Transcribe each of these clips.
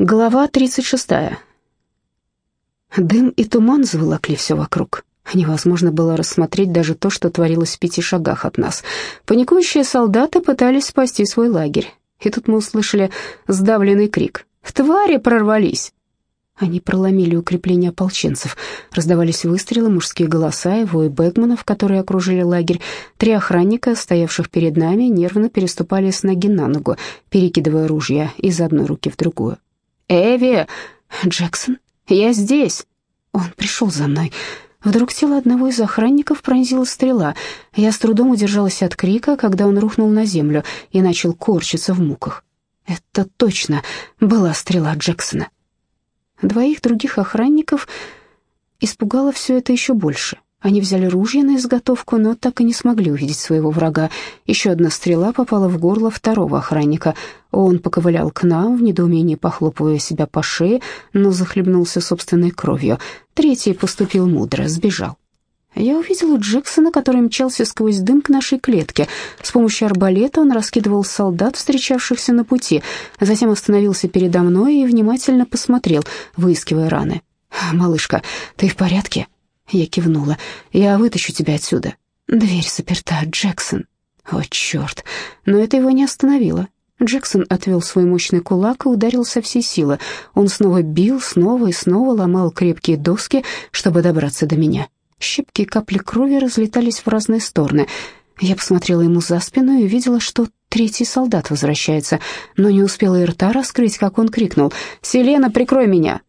Глава 36. Дым и туман заволокли все вокруг. Невозможно было рассмотреть даже то, что творилось в пяти шагах от нас. Паникующие солдаты пытались спасти свой лагерь. И тут мы услышали сдавленный крик. «Твари прорвались!» Они проломили укрепления ополченцев. Раздавались выстрелы, мужские голоса и вой бэгманов, которые окружили лагерь. Три охранника, стоявших перед нами, нервно переступали с ноги на ногу, перекидывая ружья из одной руки в другую. «Эви! Джексон, я здесь!» Он пришел за мной. Вдруг тело одного из охранников пронзила стрела. Я с трудом удержалась от крика, когда он рухнул на землю и начал корчиться в муках. Это точно была стрела Джексона. Двоих других охранников испугало все это еще больше. Они взяли ружья на изготовку, но так и не смогли увидеть своего врага. Еще одна стрела попала в горло второго охранника. Он поковылял к нам, в недоумении похлопывая себя по шее, но захлебнулся собственной кровью. Третий поступил мудро, сбежал. Я увидела Джексона, который мчался сквозь дым к нашей клетке. С помощью арбалета он раскидывал солдат, встречавшихся на пути. Затем остановился передо мной и внимательно посмотрел, выискивая раны. «Малышка, ты в порядке?» Я кивнула. «Я вытащу тебя отсюда». «Дверь заперта, Джексон». «О, черт!» Но это его не остановило. Джексон отвел свой мощный кулак и ударил со всей силы. Он снова бил, снова и снова ломал крепкие доски, чтобы добраться до меня. Щепки капли крови разлетались в разные стороны. Я посмотрела ему за спину и увидела, что третий солдат возвращается, но не успела и рта раскрыть, как он крикнул «Селена, прикрой меня!»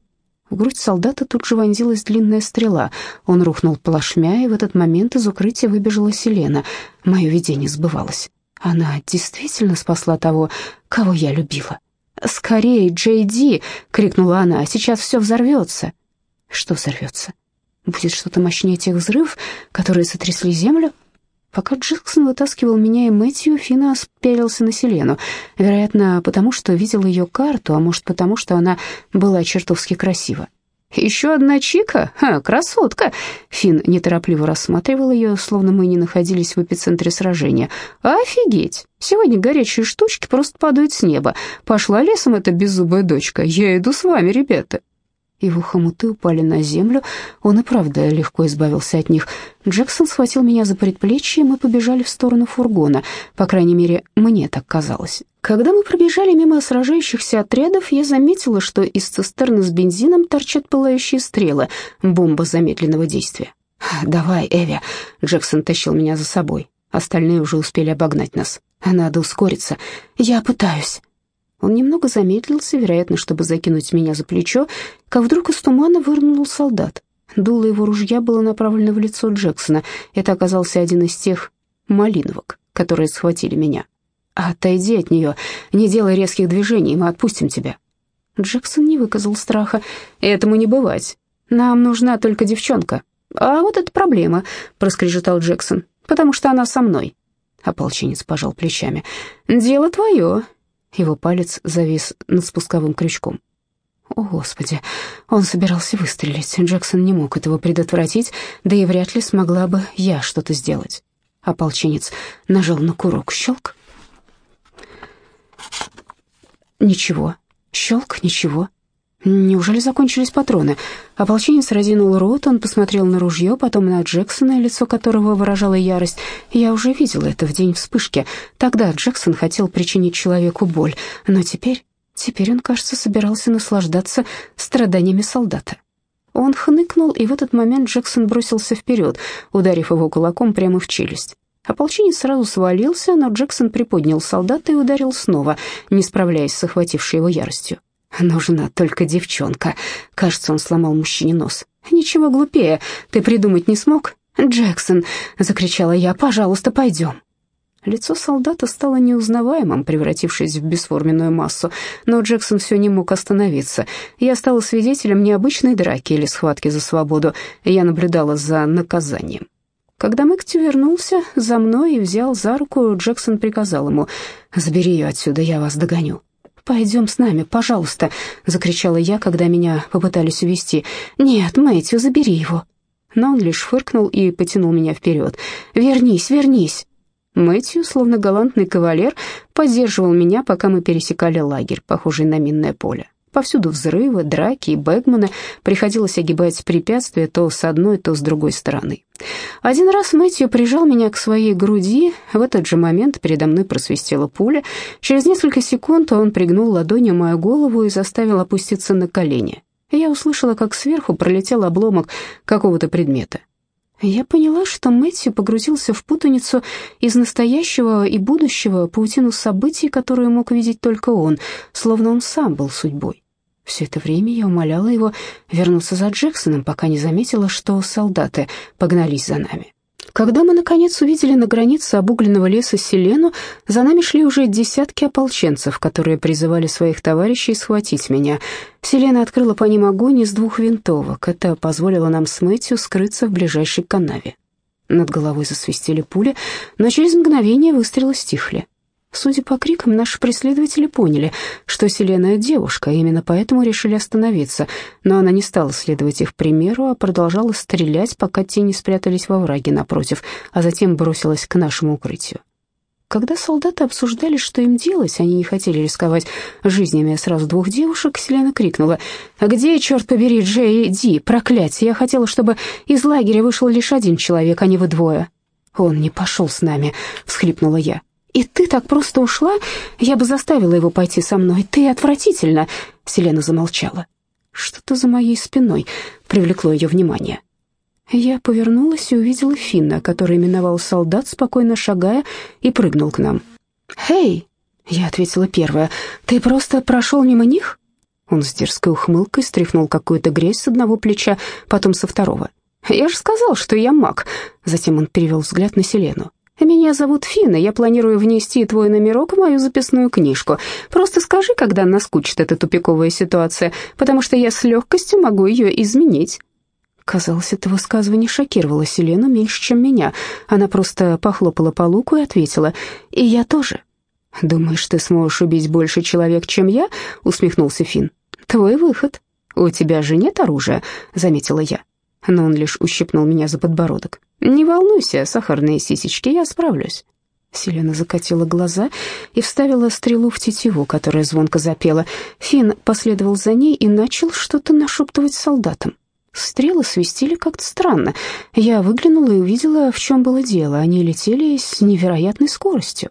В грудь солдата тут же вонзилась длинная стрела. Он рухнул плашмя, и в этот момент из укрытия выбежала Селена. Мое видение сбывалось. Она действительно спасла того, кого я любила. «Скорее, Джей Ди!» — крикнула она. «Сейчас все взорвется!» «Что взорвется? Будет что-то мощнее тех взрывов, которые сотрясли землю?» Пока Джексон вытаскивал меня и Мэтью, Финна спелился на Селену. Вероятно, потому что видел ее карту, а может, потому что она была чертовски красива. «Еще одна чика? Ха, красотка!» Финн неторопливо рассматривал ее, словно мы не находились в эпицентре сражения. «Офигеть! Сегодня горячие штучки просто падают с неба. Пошла лесом эта беззубая дочка. Я иду с вами, ребята!» Его хомуты упали на землю, он и правда легко избавился от них. Джексон схватил меня за предплечье, и мы побежали в сторону фургона. По крайней мере, мне так казалось. Когда мы пробежали мимо сражающихся отрядов, я заметила, что из цистерны с бензином торчат пылающие стрелы, бомба замедленного действия. «Давай, Эви!» Джексон тащил меня за собой. Остальные уже успели обогнать нас. «Надо ускориться. Я пытаюсь». Он немного замедлился, вероятно, чтобы закинуть меня за плечо, как вдруг из тумана вырнул солдат. Дуло его ружья было направлено в лицо Джексона. Это оказался один из тех малиновок, которые схватили меня. «Отойди от нее, не делай резких движений, мы отпустим тебя». Джексон не выказал страха. «Этому не бывать. Нам нужна только девчонка». «А вот это проблема», — проскрежетал Джексон, «потому что она со мной». Ополченец пожал плечами. «Дело твое. Его палец завис над спусковым крючком. О, Господи, он собирался выстрелить. Джексон не мог этого предотвратить, да и вряд ли смогла бы я что-то сделать. Ополченец нажал на курок. Щелк. Ничего. Щелк, ничего. Неужели закончились патроны? Ополченец разинул рот, он посмотрел на ружье, потом на Джексона, лицо которого выражало ярость. Я уже видела это в день вспышки. Тогда Джексон хотел причинить человеку боль, но теперь... Теперь он, кажется, собирался наслаждаться страданиями солдата. Он хныкнул, и в этот момент Джексон бросился вперед, ударив его кулаком прямо в челюсть. Ополченец сразу свалился, но Джексон приподнял солдата и ударил снова, не справляясь с охватившей его яростью. Нужна только девчонка. Кажется, он сломал мужчине нос. Ничего глупее ты придумать не смог? Джексон, закричала я, пожалуйста, пойдем. Лицо солдата стало неузнаваемым, превратившись в бесформенную массу, но Джексон все не мог остановиться. Я стала свидетелем необычной драки или схватки за свободу. Я наблюдала за наказанием. Когда Мэкти вернулся за мной и взял за руку, Джексон приказал ему «Забери ее отсюда, я вас догоню». «Пойдем с нами, пожалуйста», — закричала я, когда меня попытались увести. «Нет, Мэтью, забери его». Но он лишь фыркнул и потянул меня вперед. «Вернись, вернись». Мэтью, словно галантный кавалер, поддерживал меня, пока мы пересекали лагерь, похожий на минное поле. Повсюду взрывы, драки и бэгманы. Приходилось огибать препятствия то с одной, то с другой стороны. Один раз Мэтью прижал меня к своей груди. В этот же момент передо мной просвистела пуля. Через несколько секунд он пригнул ладонью мою голову и заставил опуститься на колени. Я услышала, как сверху пролетел обломок какого-то предмета. Я поняла, что Мэтью погрузился в путаницу из настоящего и будущего, паутину событий, которые мог видеть только он, словно он сам был судьбой. Все это время я умоляла его вернуться за Джексоном, пока не заметила, что солдаты погнались за нами. Когда мы, наконец, увидели на границе обугленного леса Селену, за нами шли уже десятки ополченцев, которые призывали своих товарищей схватить меня. Селена открыла по ним огонь из двух винтовок. Это позволило нам с Мэтью скрыться в ближайшей канаве. Над головой засвистели пули, но через мгновение выстрелы стихли. Судя по крикам, наши преследователи поняли, что Селена девушка, именно поэтому решили остановиться, но она не стала следовать их примеру, а продолжала стрелять, пока те не спрятались во враге напротив, а затем бросилась к нашему укрытию. Когда солдаты обсуждали, что им делать, они не хотели рисковать жизнями сразу двух девушек, Селена крикнула, «А где, черт побери, Джей Ди, проклятие! Я хотела, чтобы из лагеря вышел лишь один человек, а не вы двое». «Он не пошел с нами», — всхлипнула я. «И ты так просто ушла? Я бы заставила его пойти со мной. Ты отвратительно!» Селена замолчала. Что-то за моей спиной привлекло ее внимание. Я повернулась и увидела Финна, который миновал солдат, спокойно шагая, и прыгнул к нам. «Хей!» — я ответила первая. «Ты просто прошел мимо них?» Он с дерзкой ухмылкой стряхнул какую-то грязь с одного плеча, потом со второго. «Я же сказал, что я маг!» Затем он перевел взгляд на Селену. «Меня зовут Фина, я планирую внести твой номерок в мою записную книжку. Просто скажи, когда наскучит эта тупиковая ситуация, потому что я с легкостью могу ее изменить». Казалось, это высказывание шокировало Селену меньше, чем меня. Она просто похлопала по луку и ответила, «И я тоже». «Думаешь, ты сможешь убить больше человек, чем я?» — усмехнулся Фин. «Твой выход. У тебя же нет оружия», — заметила я. Но он лишь ущипнул меня за подбородок. «Не волнуйся, сахарные сисечки, я справлюсь». Селена закатила глаза и вставила стрелу в тетиву, которая звонко запела. Финн последовал за ней и начал что-то нашептывать солдатам. Стрелы свистели как-то странно. Я выглянула и увидела, в чем было дело. Они летели с невероятной скоростью.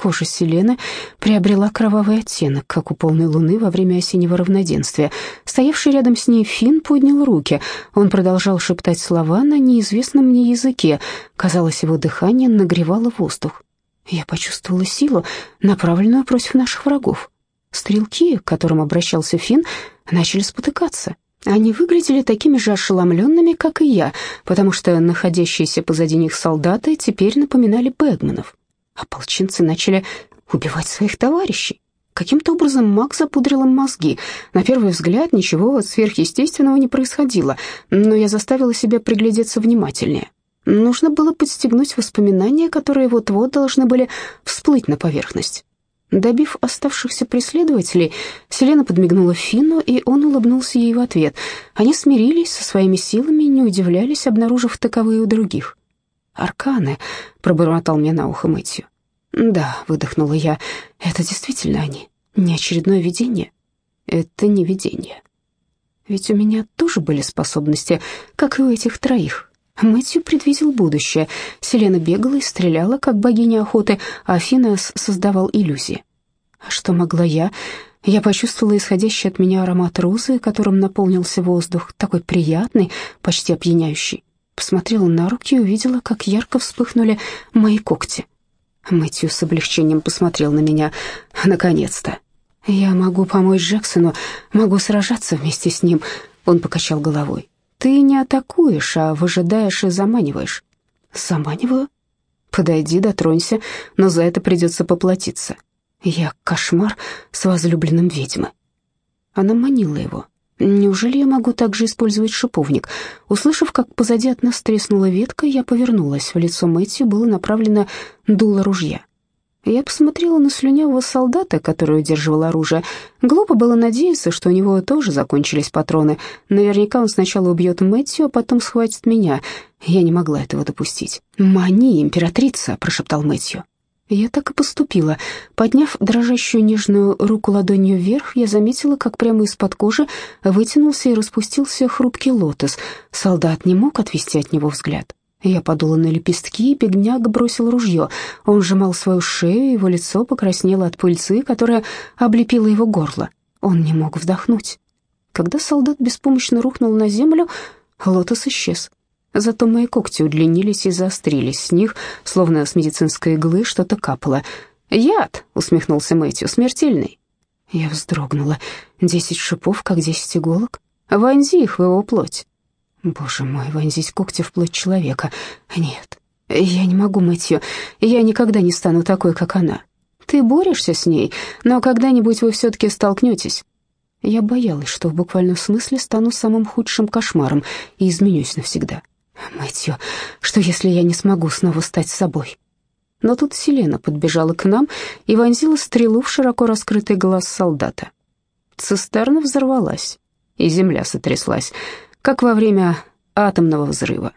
Кожа Селены приобрела кровавый оттенок, как у полной луны во время осеннего равноденствия. Стоявший рядом с ней Финн поднял руки. Он продолжал шептать слова на неизвестном мне языке. Казалось, его дыхание нагревало воздух. Я почувствовала силу, направленную против наших врагов. Стрелки, к которым обращался Финн, начали спотыкаться. Они выглядели такими же ошеломленными, как и я, потому что находящиеся позади них солдаты теперь напоминали Бэгманов. Ополченцы начали убивать своих товарищей. Каким-то образом маг запудрил им мозги. На первый взгляд ничего сверхъестественного не происходило, но я заставила себя приглядеться внимательнее. Нужно было подстегнуть воспоминания, которые вот-вот должны были всплыть на поверхность. Добив оставшихся преследователей, Селена подмигнула Финну, и он улыбнулся ей в ответ. Они смирились со своими силами и не удивлялись, обнаружив таковые у других. «Арканы», — пробормотал мне на ухо Мэтью. «Да», — выдохнула я, — «это действительно они. Не очередное видение. Это не видение. Ведь у меня тоже были способности, как и у этих троих. Мэтью предвидел будущее. Селена бегала и стреляла, как богиня охоты, а Финес создавал иллюзии. А что могла я? Я почувствовала исходящий от меня аромат розы, которым наполнился воздух, такой приятный, почти опьяняющий. Посмотрела на руки и увидела, как ярко вспыхнули мои когти. Мэтью с облегчением посмотрел на меня. «Наконец-то! Я могу помочь Джексону, могу сражаться вместе с ним». Он покачал головой. «Ты не атакуешь, а выжидаешь и заманиваешь». «Заманиваю?» «Подойди, дотронься, но за это придется поплатиться. Я кошмар с возлюбленным ведьмы». Она манила его. Неужели я могу также использовать шиповник? Услышав, как позади от нас треснула ветка, я повернулась. В лицо Мэтью было направлено дуло ружья. Я посмотрела на слюнявого солдата, который удерживал оружие. Глупо было надеяться, что у него тоже закончились патроны. Наверняка он сначала убьет Мэтью, а потом схватит меня. Я не могла этого допустить. «Мани, императрица!» — прошептал Мэтью. Я так и поступила. Подняв дрожащую нежную руку ладонью вверх, я заметила, как прямо из-под кожи вытянулся и распустился хрупкий лотос. Солдат не мог отвести от него взгляд. Я подула на лепестки, и бедняк бросил ружье. Он сжимал свою шею, его лицо покраснело от пыльцы, которая облепила его горло. Он не мог вздохнуть. Когда солдат беспомощно рухнул на землю, лотос исчез. Зато мои когти удлинились и заострились. С них, словно с медицинской иглы, что-то капало. «Яд!» — усмехнулся Мэтью. «Смертельный». Я вздрогнула. «Десять шипов, как десять иголок? Вонзи их в его плоть». «Боже мой, вонзить когти в плоть человека. Нет, я не могу, Мэтью. Я никогда не стану такой, как она. Ты борешься с ней, но когда-нибудь вы все-таки столкнетесь». Я боялась, что в буквальном смысле стану самым худшим кошмаром и изменюсь навсегда. Мэтью, что если я не смогу снова стать собой? Но тут Селена подбежала к нам и вонзила стрелу в широко раскрытый глаз солдата. Цистерна взорвалась, и земля сотряслась, как во время атомного взрыва.